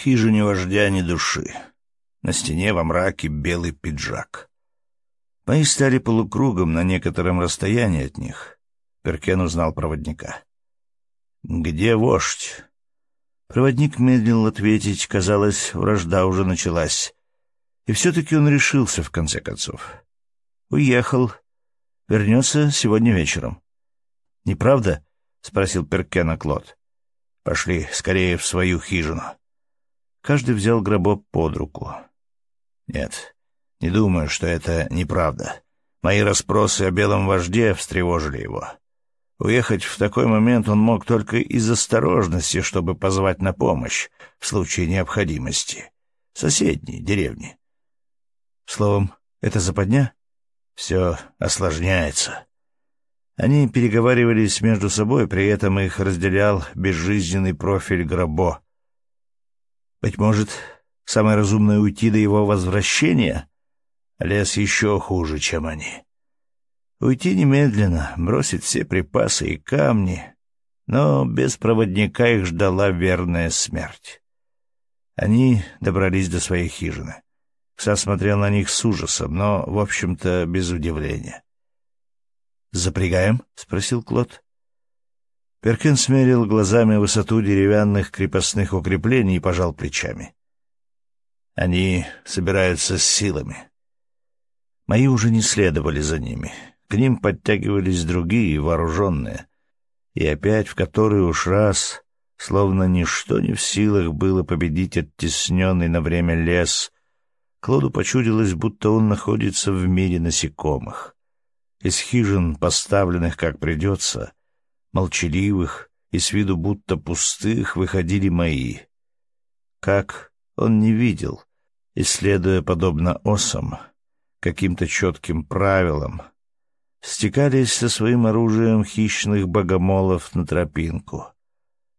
хижине вождя ни души. На стене во мраке белый пиджак. Мои стали полукругом на некотором расстоянии от них. Перкен узнал проводника. «Где вождь?» Проводник медлил ответить, казалось, вражда уже началась. И все-таки он решился, в конце концов. «Уехал. Вернется сегодня вечером». «Неправда?» — спросил Перкена Клод. «Пошли скорее в свою хижину». Каждый взял гробок под руку. «Нет, не думаю, что это неправда. Мои расспросы о белом вожде встревожили его. Уехать в такой момент он мог только из осторожности, чтобы позвать на помощь в случае необходимости. Соседней деревни. Словом, это западня? Все осложняется. Они переговаривались между собой, при этом их разделял безжизненный профиль Грабо. Быть может, самое разумное уйти до его возвращения? Лес еще хуже, чем они. Уйти немедленно, бросить все припасы и камни, но без проводника их ждала верная смерть. Они добрались до своей хижины. Кса смотрел на них с ужасом, но, в общем-то, без удивления. «Запрягаем?» — спросил Клод. Перкин смерил глазами высоту деревянных крепостных укреплений и пожал плечами. «Они собираются с силами». Мои уже не следовали за ними. К ним подтягивались другие, вооруженные. И опять в который уж раз, словно ничто не в силах было победить оттесненный на время лес, Клоду почудилось, будто он находится в мире насекомых. Из хижин, поставленных как придется, молчаливых и с виду будто пустых, выходили мои. Как он не видел, исследуя подобно осам, каким-то четким правилам, стекались со своим оружием хищных богомолов на тропинку.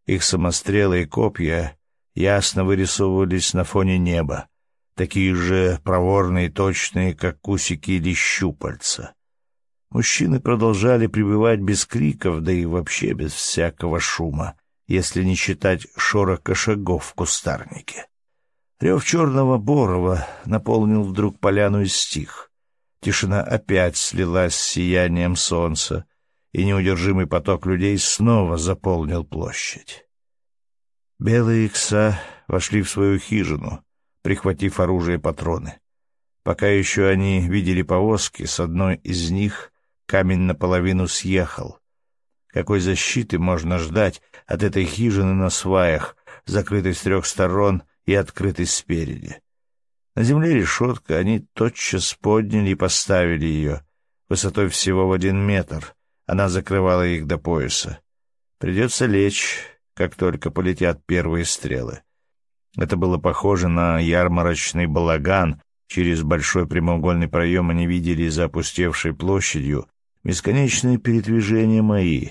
Их самострелы и копья ясно вырисовывались на фоне неба, такие же проворные и точные, как кусики или щупальца. Мужчины продолжали пребывать без криков, да и вообще без всякого шума, если не считать шорока шагов в кустарнике. Рев черного борова наполнил вдруг поляну и стих. Тишина опять слилась с сиянием солнца, и неудержимый поток людей снова заполнил площадь. Белые икса вошли в свою хижину, прихватив оружие и патроны. Пока еще они видели повозки, с одной из них камень наполовину съехал. Какой защиты можно ждать от этой хижины на сваях, закрытой с трех сторон и открытой спереди? На земле решетка, они тотчас подняли и поставили ее, высотой всего в один метр. Она закрывала их до пояса. Придется лечь, как только полетят первые стрелы. Это было похоже на ярмарочный балаган. Через большой прямоугольный проем они видели за опустевшей площадью бесконечные передвижения мои.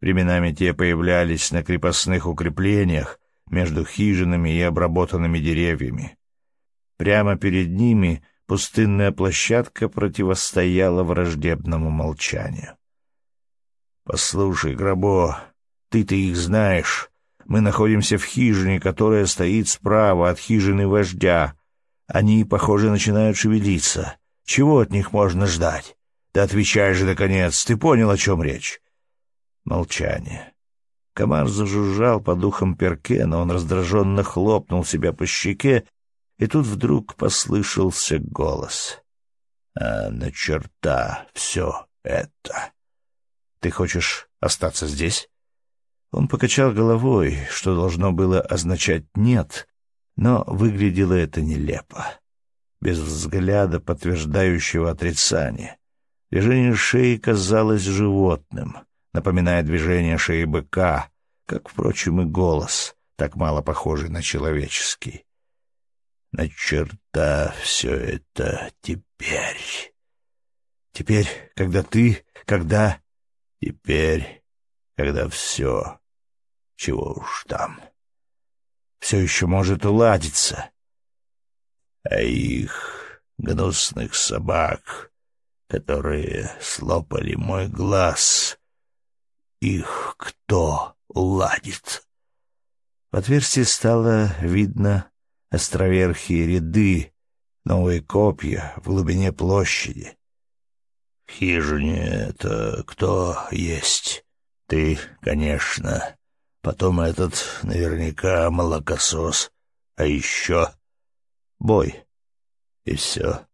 Временами те появлялись на крепостных укреплениях между хижинами и обработанными деревьями. Прямо перед ними пустынная площадка противостояла враждебному молчанию. «Послушай, Грабо, ты-то их знаешь. Мы находимся в хижине, которая стоит справа от хижины вождя. Они, похоже, начинают шевелиться. Чего от них можно ждать? Да отвечай же, наконец, ты понял, о чем речь?» Молчание. Комар зажужжал по духам Перкена, он раздраженно хлопнул себя по щеке и тут вдруг послышался голос. «А на черта все это! Ты хочешь остаться здесь?» Он покачал головой, что должно было означать «нет», но выглядело это нелепо. Без взгляда, подтверждающего отрицание. Движение шеи казалось животным, напоминая движение шеи быка, как, впрочем, и голос, так мало похожий на человеческий. На черта все это теперь? Теперь, когда ты, когда... Теперь, когда все, чего уж там, все еще может уладиться. А их гнусных собак, которые слопали мой глаз, их кто уладит? В отверстие стало видно островерхие ряды, новые копья в глубине площади. — В хижине это кто есть? — Ты, конечно. Потом этот наверняка молокосос. А еще бой. И все.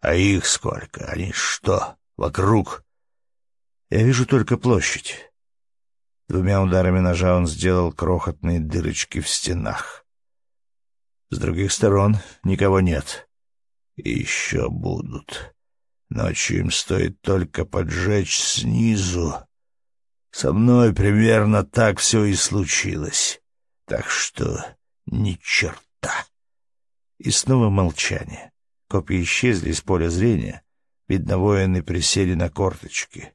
А их сколько? Они что, вокруг? Я вижу только площадь. Двумя ударами ножа он сделал крохотные дырочки в стенах. С других сторон никого нет. И еще будут. Ночью им стоит только поджечь снизу. Со мной примерно так все и случилось. Так что ни черта. И снова молчание. Копья исчезли из поля зрения. Видно, воины присели на корточки.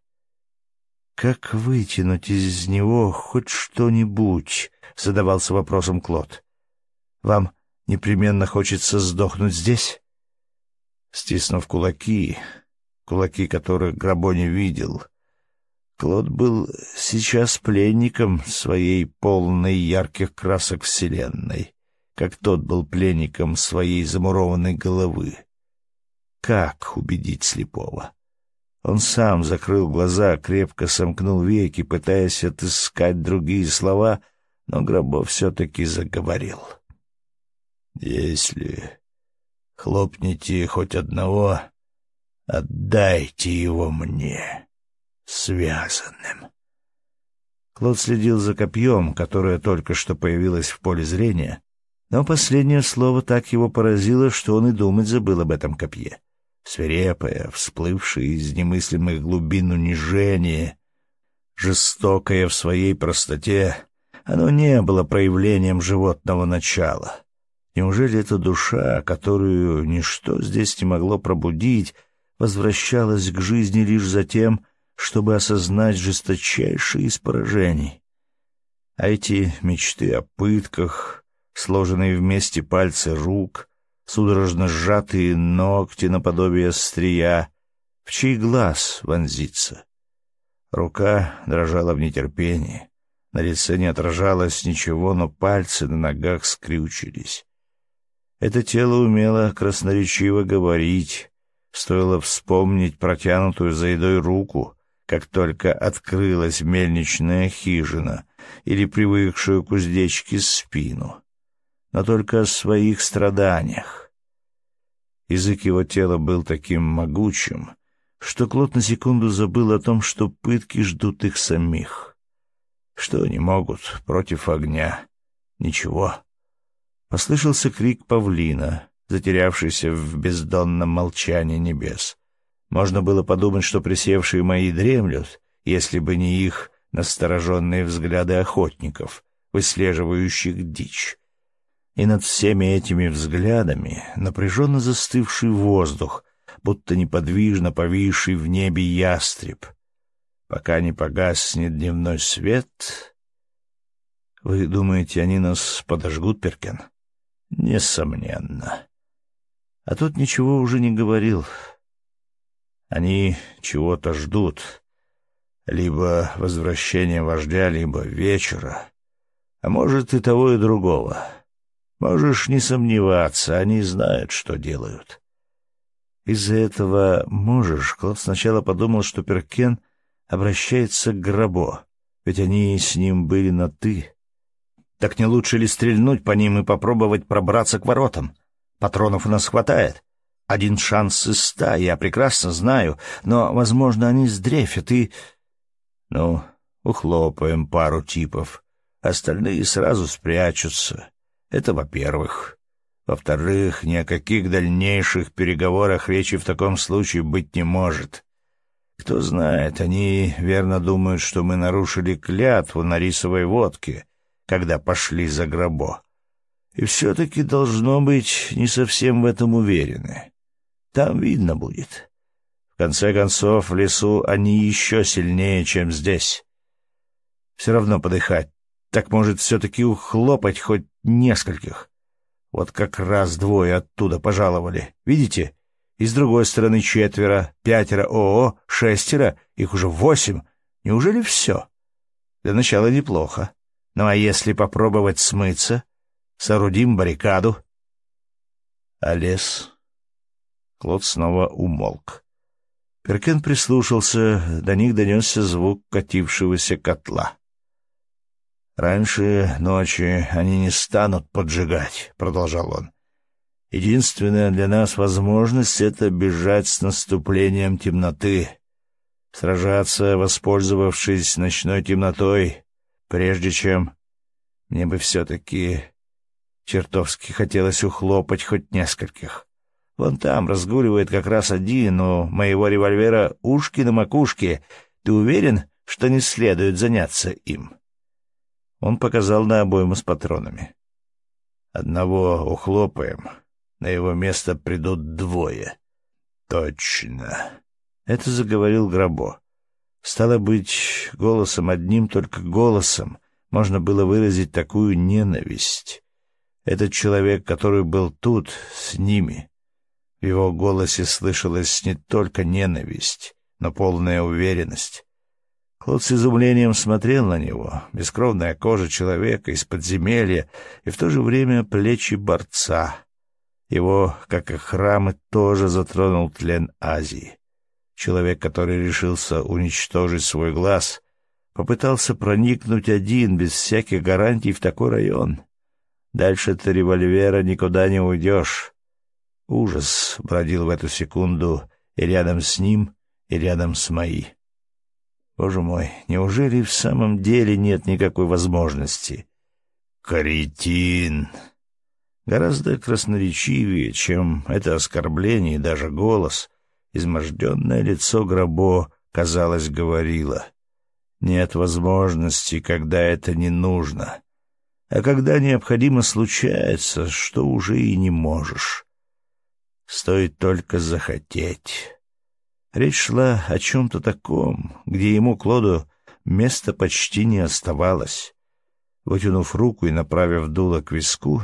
«Как вытянуть из него хоть что-нибудь?» — задавался вопросом Клод. «Вам непременно хочется сдохнуть здесь?» Стиснув кулаки, кулаки которых Грабо не видел, Клод был сейчас пленником своей полной ярких красок вселенной, как тот был пленником своей замурованной головы. Как убедить слепого? Он сам закрыл глаза, крепко сомкнул веки, пытаясь отыскать другие слова, но Гробов все-таки заговорил. «Если хлопните хоть одного, отдайте его мне» связанным. Клод следил за копьем, которое только что появилось в поле зрения, но последнее слово так его поразило, что он и думать забыл об этом копье. Свирепое, всплывшее из немыслимых глубин унижение, жестокое в своей простоте, оно не было проявлением животного начала. Неужели эта душа, которую ничто здесь не могло пробудить, возвращалась к жизни лишь за тем, чтобы осознать жесточайшие из поражений. А эти мечты о пытках, сложенные вместе пальцы рук, судорожно сжатые ногти наподобие острия, в чей глаз вонзится. Рука дрожала в нетерпении. На лице не отражалось ничего, но пальцы на ногах скрючились. Это тело умело красноречиво говорить. Стоило вспомнить протянутую за едой руку, как только открылась мельничная хижина или привыкшую к уздечке спину, но только о своих страданиях. Язык его тела был таким могучим, что Клод на секунду забыл о том, что пытки ждут их самих. Что они могут против огня? Ничего. Послышался крик павлина, затерявшийся в бездонном молчании небес. Можно было подумать, что присевшие мои дремлют, если бы не их настороженные взгляды охотников, выслеживающих дичь. И над всеми этими взглядами напряженно застывший воздух, будто неподвижно повисший в небе ястреб. Пока не погаснет дневной свет... Вы думаете, они нас подожгут, Перкен? Несомненно. А тут ничего уже не говорил. Они чего-то ждут. Либо возвращения вождя, либо вечера. А может, и того, и другого. Можешь не сомневаться, они знают, что делают. Из-за этого можешь, Клод сначала подумал, что Перкен обращается к Грабо, ведь они с ним были на «ты». Так не лучше ли стрельнуть по ним и попробовать пробраться к воротам? Патронов у нас хватает. Один шанс из ста, я прекрасно знаю, но, возможно, они сдрефят и... Ну, ухлопаем пару типов. Остальные сразу спрячутся. Это во-первых. Во-вторых, ни о каких дальнейших переговорах речи в таком случае быть не может. Кто знает, они верно думают, что мы нарушили клятву на рисовой водке, когда пошли за гробо. И все-таки, должно быть, не совсем в этом уверены. Там видно будет. В конце концов, в лесу они еще сильнее, чем здесь. Все равно подыхать. Так может все-таки ухлопать хоть нескольких. Вот как раз двое оттуда пожаловали. Видите? И с другой стороны четверо, пятеро, ООО, шестеро, их уже восемь. Неужели все? Для начала неплохо. Ну а если попробовать смыться, соорудим баррикаду. А лес? Клод снова умолк. Перкен прислушался, до них донесся звук катившегося котла. «Раньше ночи они не станут поджигать», — продолжал он. «Единственная для нас возможность — это бежать с наступлением темноты, сражаться, воспользовавшись ночной темнотой, прежде чем... Мне бы все-таки чертовски хотелось ухлопать хоть нескольких. Вон там разгуливает как раз один, у моего револьвера ушки на макушке. Ты уверен, что не следует заняться им?» Он показал на обойму с патронами. «Одного ухлопаем. На его место придут двое». «Точно». Это заговорил Грабо. Стало быть, голосом одним только голосом можно было выразить такую ненависть. Этот человек, который был тут, с ними. В его голосе слышалась не только ненависть, но полная уверенность. Клод с изумлением смотрел на него. Бескровная кожа человека из подземелья и в то же время плечи борца. Его, как и храмы, тоже затронул тлен Азии. Человек, который решился уничтожить свой глаз, попытался проникнуть один, без всяких гарантий, в такой район. Дальше-то револьвера никуда не уйдешь. Ужас бродил в эту секунду и рядом с ним, и рядом с моей. Боже мой, неужели в самом деле нет никакой возможности? Каретин! Гораздо красноречивее, чем это оскорбление и даже голос, изможденное лицо Грабо, казалось, говорило. Нет возможности, когда это не нужно. А когда необходимо случается, что уже и не можешь. Стоит только захотеть. Речь шла о чем-то таком, где ему, Клоду, места почти не оставалось. Вытянув руку и направив дуло к виску,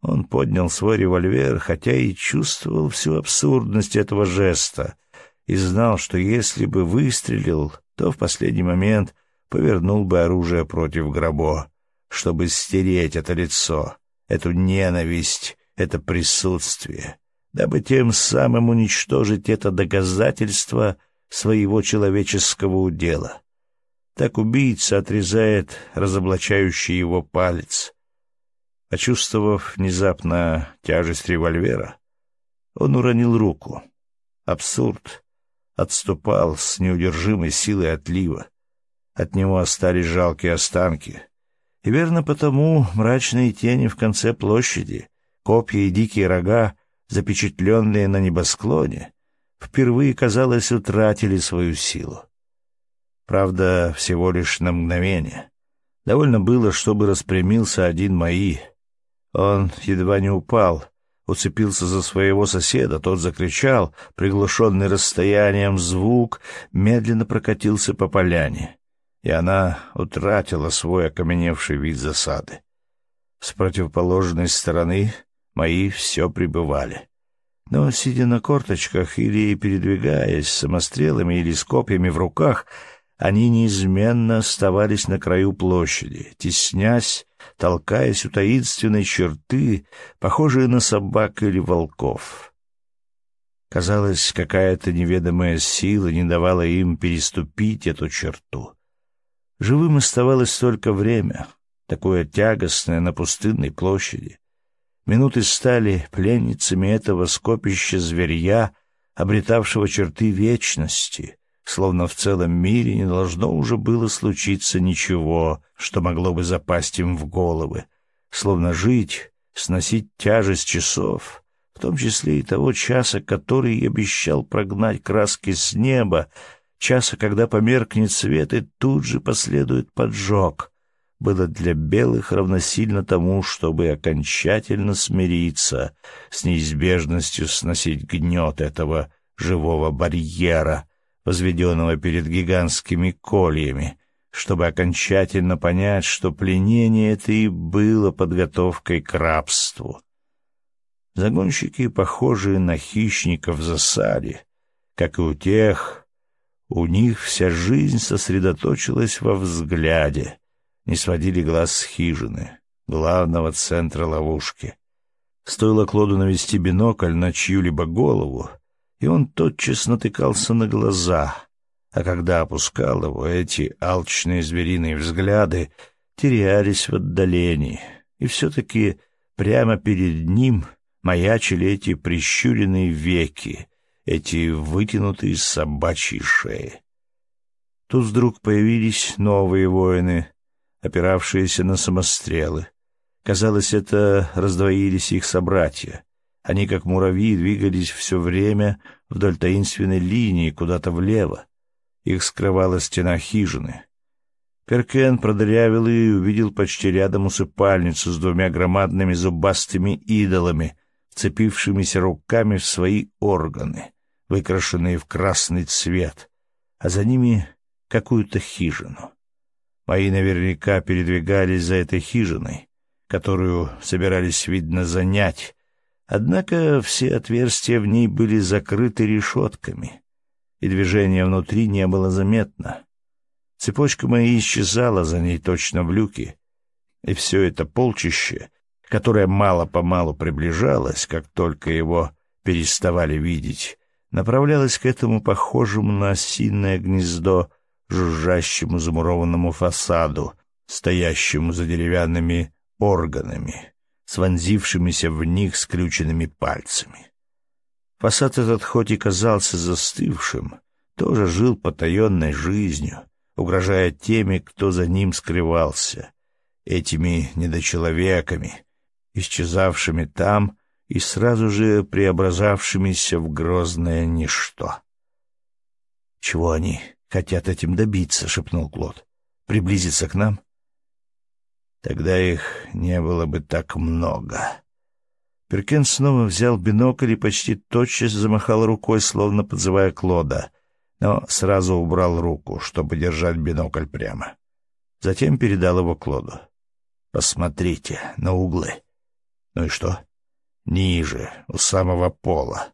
он поднял свой револьвер, хотя и чувствовал всю абсурдность этого жеста, и знал, что если бы выстрелил, то в последний момент повернул бы оружие против Грабо, чтобы стереть это лицо, эту ненависть, это присутствие дабы тем самым уничтожить это доказательство своего человеческого удела. Так убийца отрезает разоблачающий его палец. Почувствовав внезапно тяжесть револьвера, он уронил руку. Абсурд отступал с неудержимой силой отлива. От него остались жалкие останки. И верно потому мрачные тени в конце площади, копья и дикие рога запечатленные на небосклоне, впервые, казалось, утратили свою силу. Правда, всего лишь на мгновение. Довольно было, чтобы распрямился один мои. Он едва не упал, уцепился за своего соседа, тот закричал, приглушенный расстоянием звук медленно прокатился по поляне, и она утратила свой окаменевший вид засады. С противоположной стороны мои все прибывали. Но, сидя на корточках или передвигаясь самострелами или с копьями в руках, они неизменно оставались на краю площади, теснясь, толкаясь у таинственной черты, похожие на собак или волков. Казалось, какая-то неведомая сила не давала им переступить эту черту. Живым оставалось только время, такое тягостное на пустынной площади. Минуты стали пленницами этого скопища зверья, обретавшего черты вечности, словно в целом мире не должно уже было случиться ничего, что могло бы запасть им в головы, словно жить, сносить тяжесть часов, в том числе и того часа, который обещал прогнать краски с неба, часа, когда померкнет свет и тут же последует поджог — было для белых равносильно тому, чтобы окончательно смириться с неизбежностью сносить гнет этого живого барьера, возведенного перед гигантскими кольями, чтобы окончательно понять, что пленение это и было подготовкой к рабству. Загонщики, похожие на хищников в засаде, как и у тех, у них вся жизнь сосредоточилась во взгляде — не сводили глаз с хижины, главного центра ловушки. Стоило Клоду навести бинокль на чью-либо голову, и он тотчас натыкался на глаза, а когда опускал его, эти алчные звериные взгляды терялись в отдалении, и все-таки прямо перед ним маячили эти прищуренные веки, эти вытянутые собачьи шеи. Тут вдруг появились новые воины, опиравшиеся на самострелы. Казалось, это раздвоились их собратья. Они, как муравьи, двигались все время вдоль таинственной линии куда-то влево. Их скрывала стена хижины. Перкен продырявил и увидел почти рядом усыпальницу с двумя громадными зубастыми идолами, цепившимися руками в свои органы, выкрашенные в красный цвет, а за ними какую-то хижину. Мои наверняка передвигались за этой хижиной, которую собирались, видно, занять, однако все отверстия в ней были закрыты решетками, и движения внутри не было заметно. Цепочка моя исчезала за ней точно в люке, и все это полчище, которое мало-помалу приближалось, как только его переставали видеть, направлялось к этому похожему на осиное гнездо жужжащему замурованному фасаду, стоящему за деревянными органами, с вонзившимися в них скрюченными пальцами. Фасад этот хоть и казался застывшим, тоже жил потаенной жизнью, угрожая теми, кто за ним скрывался, этими недочеловеками, исчезавшими там и сразу же преобразавшимися в грозное ничто. Чего они хотят этим добиться, — шепнул Клод. — Приблизиться к нам? Тогда их не было бы так много. Перкен снова взял бинокль и почти тотчас замахал рукой, словно подзывая Клода, но сразу убрал руку, чтобы держать бинокль прямо. Затем передал его Клоду. «Посмотрите на углы». «Ну и что?» «Ниже, у самого пола».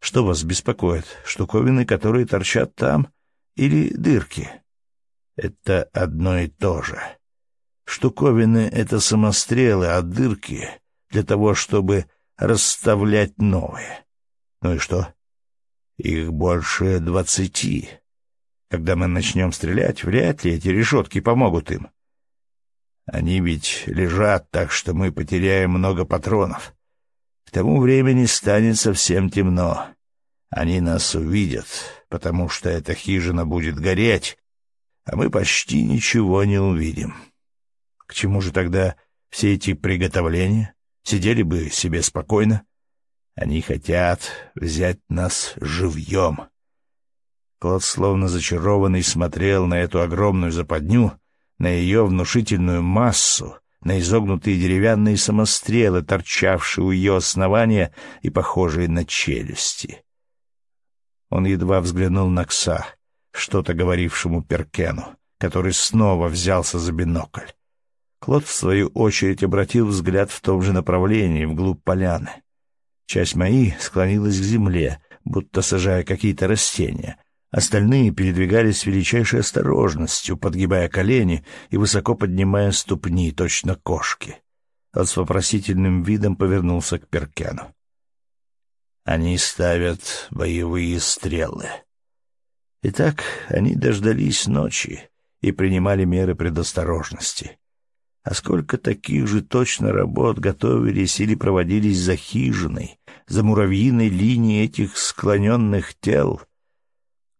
«Что вас беспокоит? Штуковины, которые торчат там?» Или дырки. Это одно и то же. Штуковины — это самострелы, а дырки — для того, чтобы расставлять новые. Ну и что? Их больше двадцати. Когда мы начнем стрелять, вряд ли эти решетки помогут им. Они ведь лежат так, что мы потеряем много патронов. К тому времени станет совсем темно. Они нас увидят, потому что эта хижина будет гореть, а мы почти ничего не увидим. К чему же тогда все эти приготовления? Сидели бы себе спокойно. Они хотят взять нас живьем. Клод, словно зачарованный, смотрел на эту огромную западню, на ее внушительную массу, на изогнутые деревянные самострелы, торчавшие у ее основания и похожие на челюсти. Он едва взглянул на Кса, что-то говорившему Перкену, который снова взялся за бинокль. Клод, в свою очередь, обратил взгляд в том же направлении, вглубь поляны. Часть мои склонилась к земле, будто сажая какие-то растения. Остальные передвигались с величайшей осторожностью, подгибая колени и высоко поднимая ступни, точно кошки. Он с вопросительным видом повернулся к Перкену. Они ставят боевые стрелы. Итак, они дождались ночи и принимали меры предосторожности. А сколько таких же точно работ готовились или проводились за хижиной, за муравьиной линией этих склоненных тел?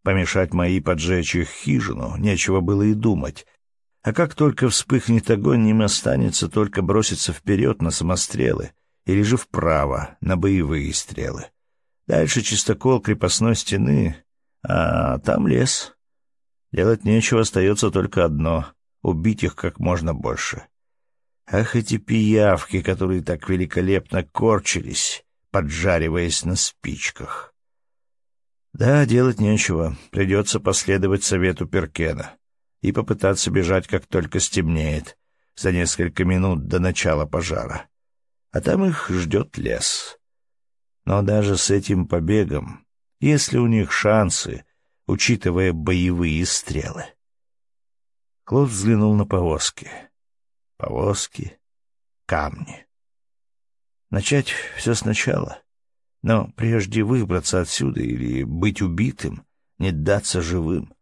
Помешать мои поджечь их хижину нечего было и думать. А как только вспыхнет огонь, им останется только броситься вперед на самострелы или же вправо на боевые стрелы. Дальше чистокол крепостной стены, а там лес. Делать нечего, остается только одно — убить их как можно больше. Ах, эти пиявки, которые так великолепно корчились, поджариваясь на спичках. Да, делать нечего, придется последовать совету Перкена и попытаться бежать, как только стемнеет, за несколько минут до начала пожара. А там их ждет лес. Но даже с этим побегом, если у них шансы, учитывая боевые стрелы. Клод взглянул на повозки. Повозки, камни. Начать все сначала. Но прежде выбраться отсюда или быть убитым, не даться живым.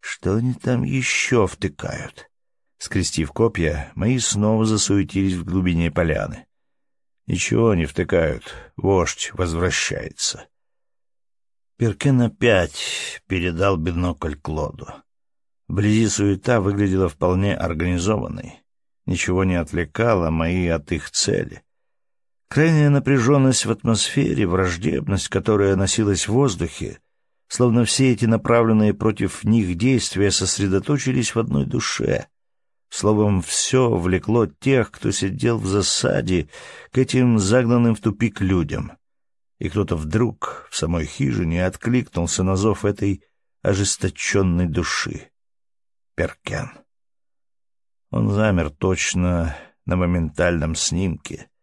Что они там еще втыкают? Скрестив копья, мои снова засуетились в глубине поляны. Ничего не втыкают, вождь возвращается. Перкен опять передал бинокль Клоду. Вблизи суета выглядела вполне организованной. Ничего не отвлекало мои от их цели. Крайняя напряженность в атмосфере, враждебность, которая носилась в воздухе, словно все эти направленные против них действия сосредоточились в одной душе. Словом, все влекло тех, кто сидел в засаде, к этим загнанным в тупик людям. И кто-то вдруг в самой хижине откликнулся на зов этой ожесточенной души. Перкен. Он замер точно на моментальном снимке —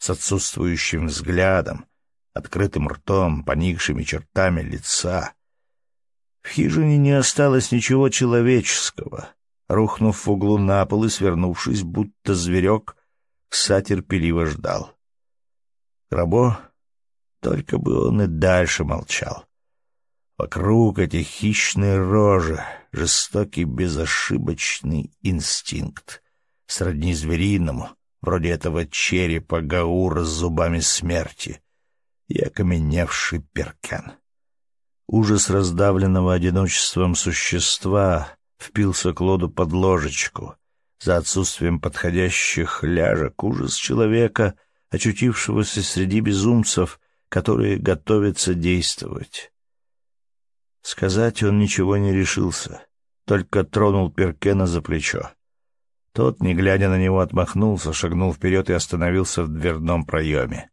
с отсутствующим взглядом, открытым ртом, поникшими чертами лица. В хижине не осталось ничего человеческого. Рухнув в углу на пол и свернувшись, будто зверек, Кса терпеливо ждал. Рабо, только бы он и дальше молчал. Вокруг эти хищные рожи, жестокий безошибочный инстинкт, сродни звериному — вроде этого черепа Гаура с зубами смерти, и окаменевший перкен. Ужас раздавленного одиночеством существа впился Клоду под ложечку. За отсутствием подходящих ляжек ужас человека, очутившегося среди безумцев, которые готовятся действовать. Сказать он ничего не решился, только тронул Перкена за плечо. Тот, не глядя на него, отмахнулся, шагнул вперед и остановился в дверном проеме.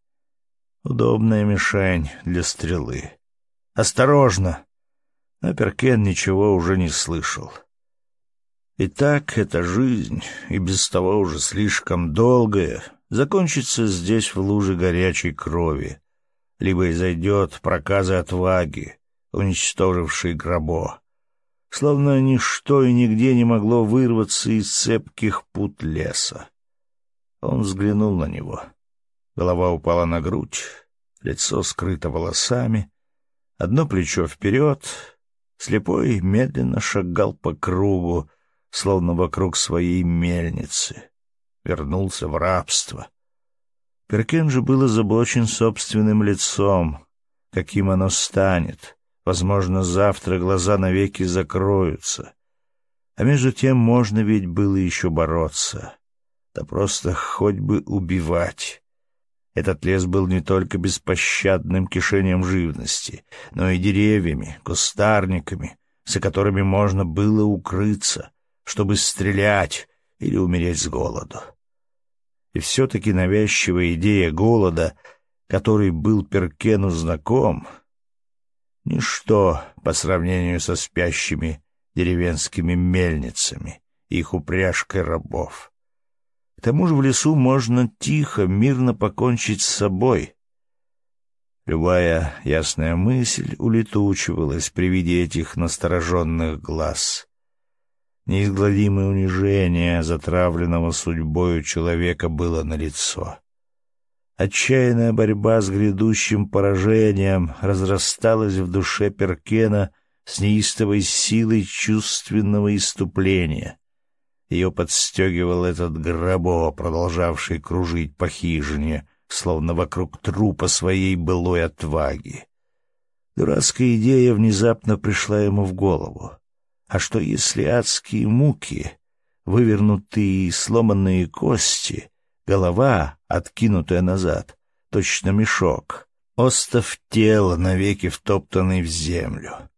Удобная мишень для стрелы. «Осторожно!» Но Перкен ничего уже не слышал. Итак, эта жизнь, и без того уже слишком долгая, закончится здесь в луже горячей крови, либо изойдет проказы отваги, уничтожившей грабо словно ничто и нигде не могло вырваться из цепких пут леса. Он взглянул на него. Голова упала на грудь, лицо скрыто волосами, одно плечо вперед, слепой медленно шагал по кругу, словно вокруг своей мельницы. Вернулся в рабство. Перкен же был озабочен собственным лицом, каким оно станет — Возможно, завтра глаза навеки закроются. А между тем можно ведь было еще бороться. Да просто хоть бы убивать. Этот лес был не только беспощадным кишением живности, но и деревьями, кустарниками, за которыми можно было укрыться, чтобы стрелять или умереть с голоду. И все-таки навязчивая идея голода, который был Перкену знаком, Ничто по сравнению со спящими деревенскими мельницами, их упряжкой рабов. К тому же в лесу можно тихо, мирно покончить с собой. Любая ясная мысль улетучивалась при виде этих настороженных глаз. Неизгладимое унижение затравленного судьбою человека было налицо. Отчаянная борьба с грядущим поражением разрасталась в душе Перкена с неистовой силой чувственного иступления. Ее подстегивал этот грабо, продолжавший кружить по хижине, словно вокруг трупа своей былой отваги. Дурацкая идея внезапно пришла ему в голову. А что если адские муки, вывернутые и сломанные кости — Голова, откинутая назад, точно мешок. Остов тела, навеки втоптанный в землю.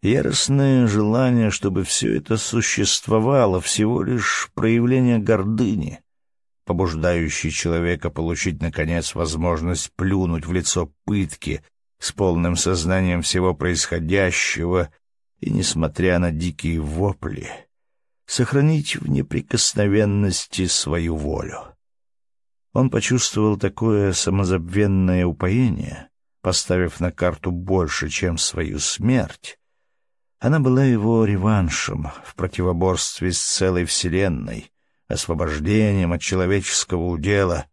Яростное желание, чтобы все это существовало, всего лишь проявление гордыни, побуждающее человека получить, наконец, возможность плюнуть в лицо пытки с полным сознанием всего происходящего и, несмотря на дикие вопли, сохранить в неприкосновенности свою волю. Он почувствовал такое самозабвенное упоение, поставив на карту больше, чем свою смерть, Она была его реваншем в противоборстве с целой вселенной, освобождением от человеческого удела,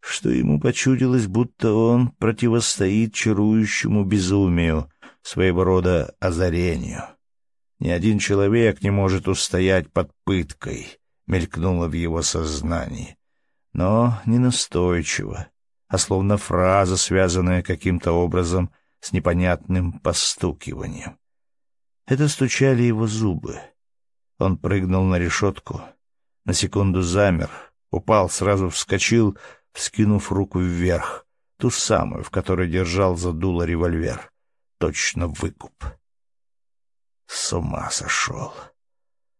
что ему почудилось, будто он противостоит чарующему безумию, своего рода озарению. Ни один человек не может устоять под пыткой, мелькнуло в его сознании. Но не настойчиво, а словно фраза, связанная каким-то образом с непонятным постукиванием. Это стучали его зубы. Он прыгнул на решетку, на секунду замер, упал, сразу вскочил, вскинув руку вверх, ту самую, в которой держал за дуло револьвер. Точно выкуп. С ума сошел.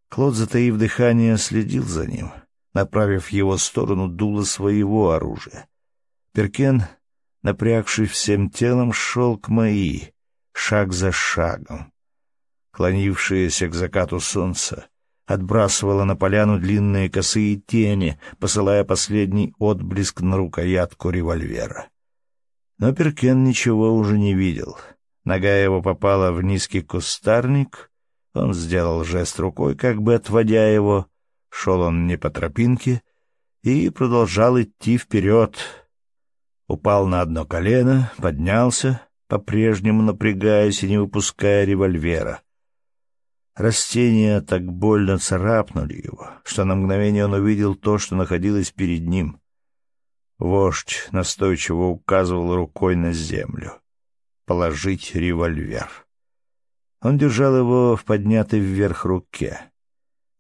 Клод, затаив дыхание, следил за ним, направив в его сторону дуло своего оружия. Перкен, напрягший всем телом, шел к Маи, шаг за шагом. Клонившееся к закату солнца отбрасывало на поляну длинные косые тени, посылая последний отблеск на рукоятку револьвера. Но Перкен ничего уже не видел — Нога его попала в низкий кустарник. Он сделал жест рукой, как бы отводя его. Шел он не по тропинке и продолжал идти вперед. Упал на одно колено, поднялся, по-прежнему напрягаясь и не выпуская револьвера. Растения так больно царапнули его, что на мгновение он увидел то, что находилось перед ним. Вождь настойчиво указывал рукой на землю положить револьвер. Он держал его в поднятой вверх руке.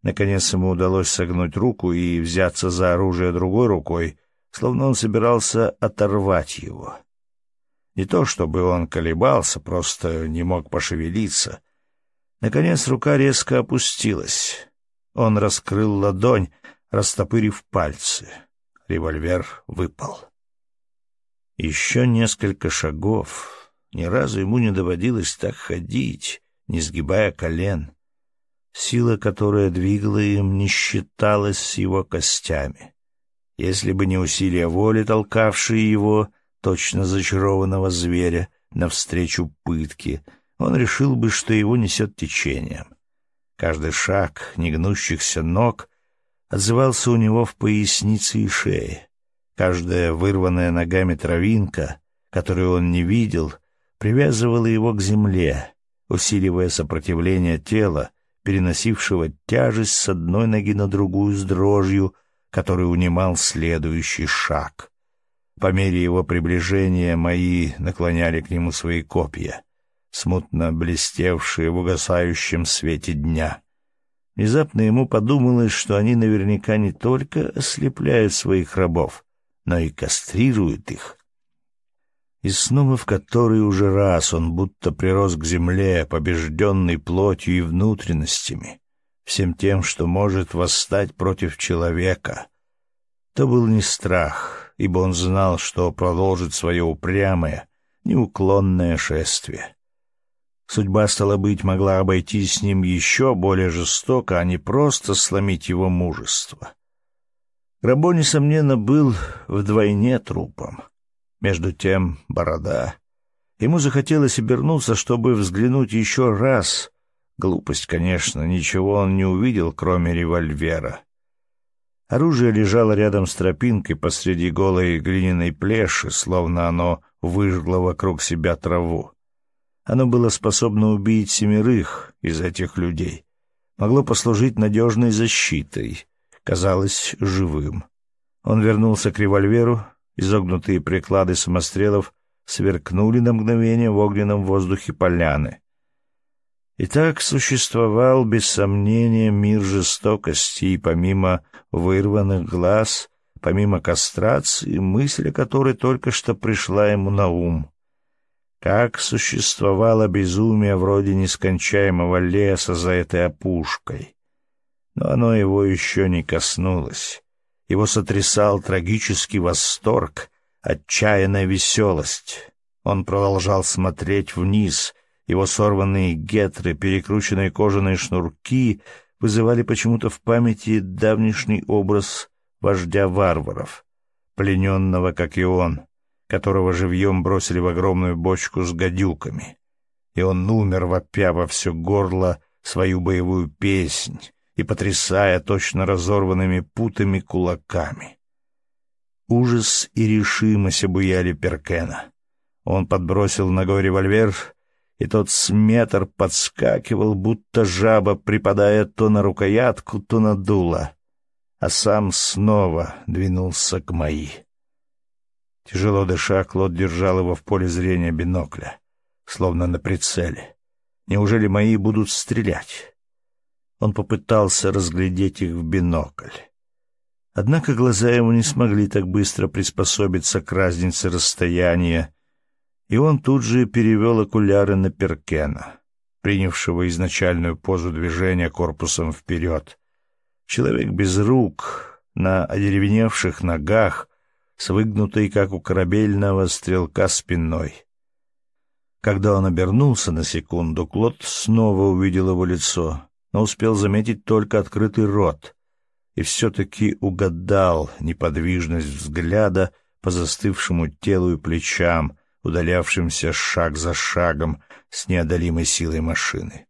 Наконец ему удалось согнуть руку и взяться за оружие другой рукой, словно он собирался оторвать его. Не то чтобы он колебался, просто не мог пошевелиться. Наконец рука резко опустилась. Он раскрыл ладонь, растопырив пальцы. Револьвер выпал. Еще несколько шагов, ни разу ему не доводилось так ходить, не сгибая колен. Сила, которая двигала им, не считалась с его костями. Если бы не усилия воли, толкавшие его, точно зачарованного зверя, навстречу пытке, он решил бы, что его несет течением. Каждый шаг негнущихся ног отзывался у него в пояснице и шее. Каждая вырванная ногами травинка, которую он не видел — привязывала его к земле, усиливая сопротивление тела, переносившего тяжесть с одной ноги на другую с дрожью, который унимал следующий шаг. По мере его приближения мои наклоняли к нему свои копья, смутно блестевшие в угасающем свете дня. Внезапно ему подумалось, что они наверняка не только ослепляют своих рабов, но и кастрируют их, и снова в который уже раз он будто прирос к земле, побежденный плотью и внутренностями, всем тем, что может восстать против человека. То был не страх, ибо он знал, что продолжит свое упрямое, неуклонное шествие. Судьба, стала быть, могла обойтись с ним еще более жестоко, а не просто сломить его мужество. Рабо, несомненно, был вдвойне трупом. Между тем борода. Ему захотелось обернуться, чтобы взглянуть еще раз. Глупость, конечно, ничего он не увидел, кроме револьвера. Оружие лежало рядом с тропинкой посреди голой глиняной плеши, словно оно выжгло вокруг себя траву. Оно было способно убить семерых из этих людей. Могло послужить надежной защитой. Казалось живым. Он вернулся к револьверу, Изогнутые приклады самострелов сверкнули на мгновение в огненном воздухе поляны. И так существовал, без сомнения, мир жестокости, и помимо вырванных глаз, помимо кастрации, мысль о которой только что пришла ему на ум. Как существовало безумие вроде нескончаемого леса за этой опушкой. Но оно его еще не коснулось. Его сотрясал трагический восторг, отчаянная веселость. Он продолжал смотреть вниз. Его сорванные гетры, перекрученные кожаные шнурки вызывали почему-то в памяти давнишний образ вождя варваров, плененного, как и он, которого живьем бросили в огромную бочку с гадюками. и он умер, вопя во все горло свою боевую песнь и потрясая точно разорванными путами кулаками. Ужас и решимость обуяли Перкена. Он подбросил ногой револьвер, и тот с метр подскакивал, будто жаба, припадая то на рукоятку, то на дуло, а сам снова двинулся к мои. Тяжело дыша, Клод держал его в поле зрения бинокля, словно на прицеле. Неужели мои будут стрелять? Он попытался разглядеть их в бинокль. Однако глаза ему не смогли так быстро приспособиться к разнице расстояния, и он тут же перевел окуляры на Перкена, принявшего изначальную позу движения корпусом вперед. Человек без рук, на одеревеневших ногах, с выгнутой, как у корабельного стрелка, спиной. Когда он обернулся на секунду, Клод снова увидел его лицо, но успел заметить только открытый рот и все-таки угадал неподвижность взгляда по застывшему телу и плечам, удалявшимся шаг за шагом с неодолимой силой машины.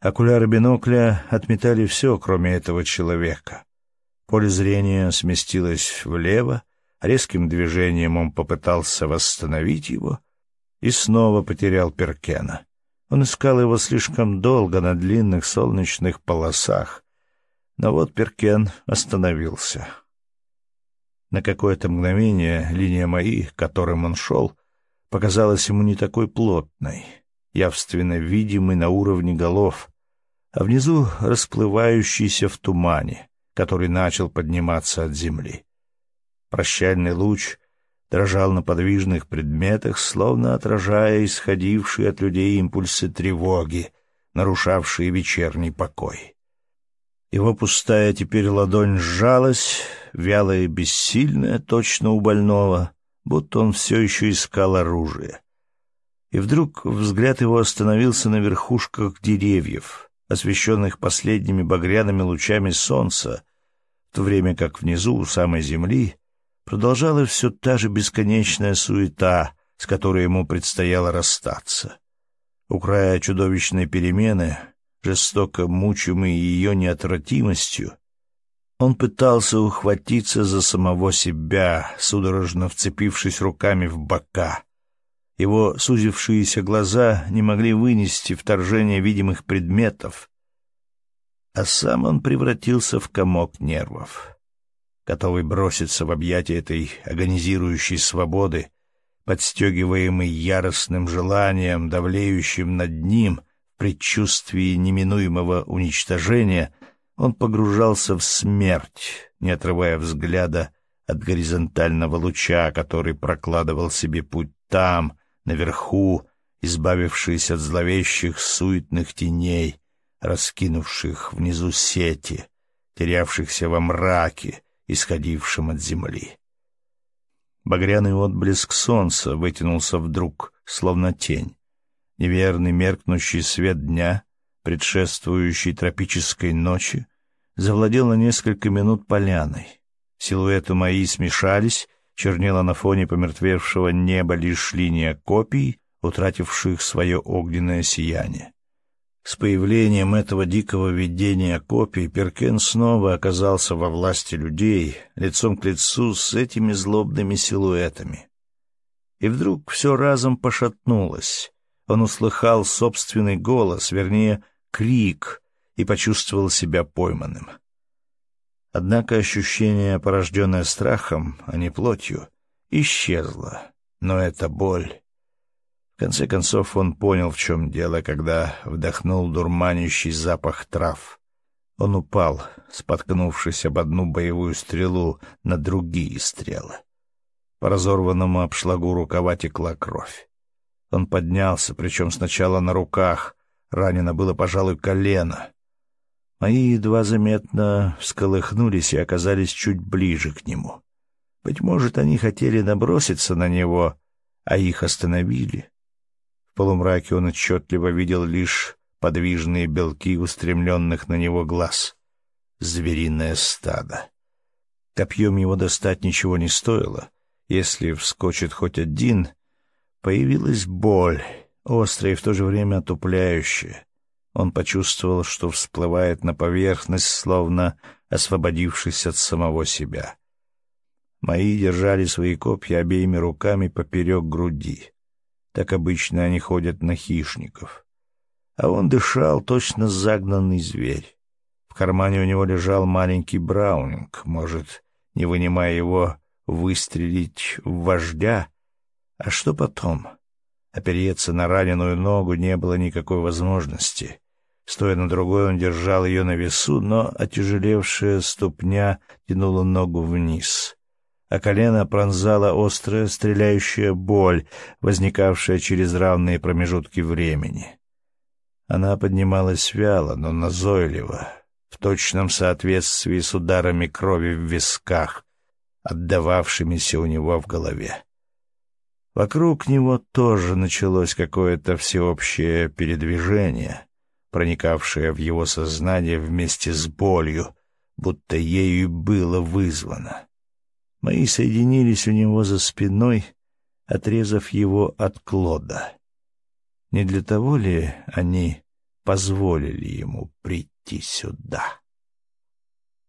Окуляры бинокля отметали все, кроме этого человека. Поле зрения сместилось влево, резким движением он попытался восстановить его и снова потерял Перкена. Он искал его слишком долго на длинных солнечных полосах, но вот Перкен остановился. На какое-то мгновение линия мои, которым он шел, показалась ему не такой плотной, явственно видимой на уровне голов, а внизу расплывающейся в тумане, который начал подниматься от земли. Прощальный луч дрожал на подвижных предметах, словно отражая исходившие от людей импульсы тревоги, нарушавшие вечерний покой. Его пустая теперь ладонь сжалась, вялая и бессильная, точно у больного, будто он все еще искал оружие. И вдруг взгляд его остановился на верхушках деревьев, освещенных последними багряными лучами солнца, в то время как внизу, у самой земли, продолжалась все та же бесконечная суета, с которой ему предстояло расстаться. У края чудовищной перемены, жестоко мучимый ее неотвратимостью, он пытался ухватиться за самого себя, судорожно вцепившись руками в бока. Его сузившиеся глаза не могли вынести вторжение видимых предметов, а сам он превратился в комок нервов готовый броситься в объятия этой агонизирующей свободы, подстегиваемый яростным желанием, давлеющим над ним в предчувствии неминуемого уничтожения, он погружался в смерть, не отрывая взгляда от горизонтального луча, который прокладывал себе путь там, наверху, избавившись от зловещих суетных теней, раскинувших внизу сети, терявшихся во мраке, исходившим от земли. Багряный отблеск солнца вытянулся вдруг, словно тень. Неверный меркнущий свет дня, предшествующий тропической ночи, завладел на несколько минут поляной. Силуэты мои смешались, чернела на фоне помертвевшего неба лишь линия копий, утративших свое огненное сияние. С появлением этого дикого видения копий Перкен снова оказался во власти людей, лицом к лицу с этими злобными силуэтами. И вдруг все разом пошатнулось. Он услыхал собственный голос, вернее, крик, и почувствовал себя пойманным. Однако ощущение, порожденное страхом, а не плотью, исчезло. Но эта боль конце концов он понял, в чем дело, когда вдохнул дурманящий запах трав. Он упал, споткнувшись об одну боевую стрелу на другие стрелы. По разорванному обшлагу рукава текла кровь. Он поднялся, причем сначала на руках, ранено было, пожалуй, колено. Мои едва заметно всколыхнулись и оказались чуть ближе к нему. Быть может, они хотели наброситься на него, а их остановили. Полумраке он отчетливо видел лишь подвижные белки устремленных на него глаз. Звериное стадо. Копьем его достать ничего не стоило. Если вскочит хоть один, появилась боль, острое и в то же время отупляющее. Он почувствовал, что всплывает на поверхность, словно освободившись от самого себя. Мои держали свои копья обеими руками поперек груди. Так обычно они ходят на хищников. А он дышал, точно загнанный зверь. В кармане у него лежал маленький браунинг. Может, не вынимая его, выстрелить в вождя? А что потом? Опереться на раненую ногу не было никакой возможности. Стоя на другой, он держал ее на весу, но отяжелевшая ступня тянула ногу вниз, а колено пронзала острая стреляющая боль, возникавшая через равные промежутки времени. Она поднималась вяло, но назойливо, в точном соответствии с ударами крови в висках, отдававшимися у него в голове. Вокруг него тоже началось какое-то всеобщее передвижение, проникавшее в его сознание вместе с болью, будто ею было вызвано. Мои соединились у него за спиной, отрезав его от Клода. Не для того ли они позволили ему прийти сюда?